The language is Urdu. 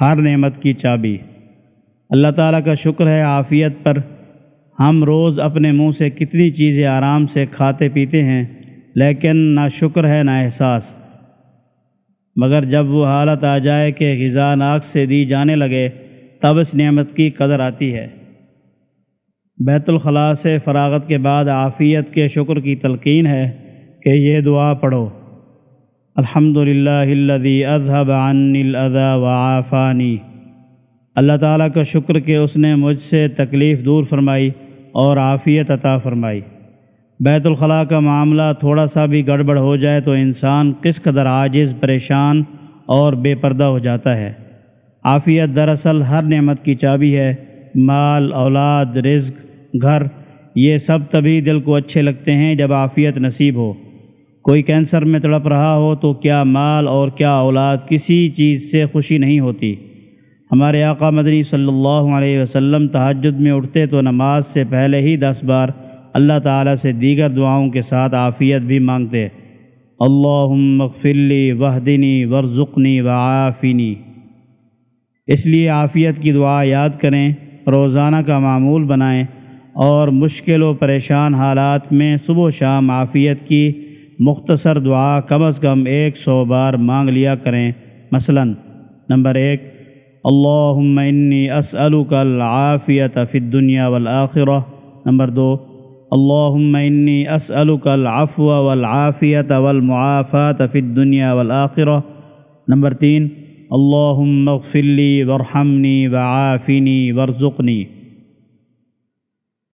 ہر نعمت کی چابی۔ اللہ تعالیٰ کا شکر ہے عافیت پر۔ ہم روز اپنے منہ سے کتنی چیزیں آرام سے کھاتے پیتے ہیں، لیکن نہ شکر ہے نہ احساس۔ مگر جب وہ حالت آ جائے کہ غذا ناک سے دی جانے لگے، تب اس نعمت کی قدر آتی ہے۔ بیت الخلاء سے فراغت کے بعد عافیت کے شکر کی تلقین ہے کہ یہ دعا پڑھو۔ الحمد للہ اذهب عني الاذى وعافانی۔ اللہ تعالیٰ کا شکر کہ اس نے مجھ سے تکلیف دور فرمائی اور عافیت عطا فرمائی۔ بیت الخلاء کا معاملہ تھوڑا سا بھی گڑبڑ ہو جائے تو انسان کس قدر عاجز، پریشان اور بے پردہ ہو جاتا ہے۔ عافیت دراصل ہر نعمت کی چابی ہے۔ مال، اولاد، رزق، گھر، یہ سب تبھی دل کو اچھے لگتے ہیں جب عافیت نصیب ہو۔ کوئی کینسر میں تڑپ رہا ہو تو کیا مال اور کیا اولاد کسی چیز سے خوشی نہیں ہوتی۔ ہمارے آقا مدنی صلی اللہ علیہ وسلم تحجد میں اٹھتے تو نماز سے پہلے ہی دس بار اللہ تعالیٰ سے دیگر دعاؤں کے ساتھ عافیت بھی مانگتے۔ اللہ مغفلی وحدنی ورژنی وعافنی۔ اس لیے عافیت کی دعا یاد کریں، روزانہ کا معمول بنائیں اور مشکل و پریشان حالات میں صبح و شام عافیت کی مختصر دعا کم از کم ایک سو بار مانگ لیا کریں۔ مثلا، نمبر ایک، اللہم انی اسألک العافیت فی الدنیا والآخرہ۔ نمبر دو، اللہم انی اسألک العفو والعافیت والمعافات فی الدنیا والآخرہ۔ نمبر تین، اللہم اغفر لی، ورحمنی، وعافنی، ورزقنی۔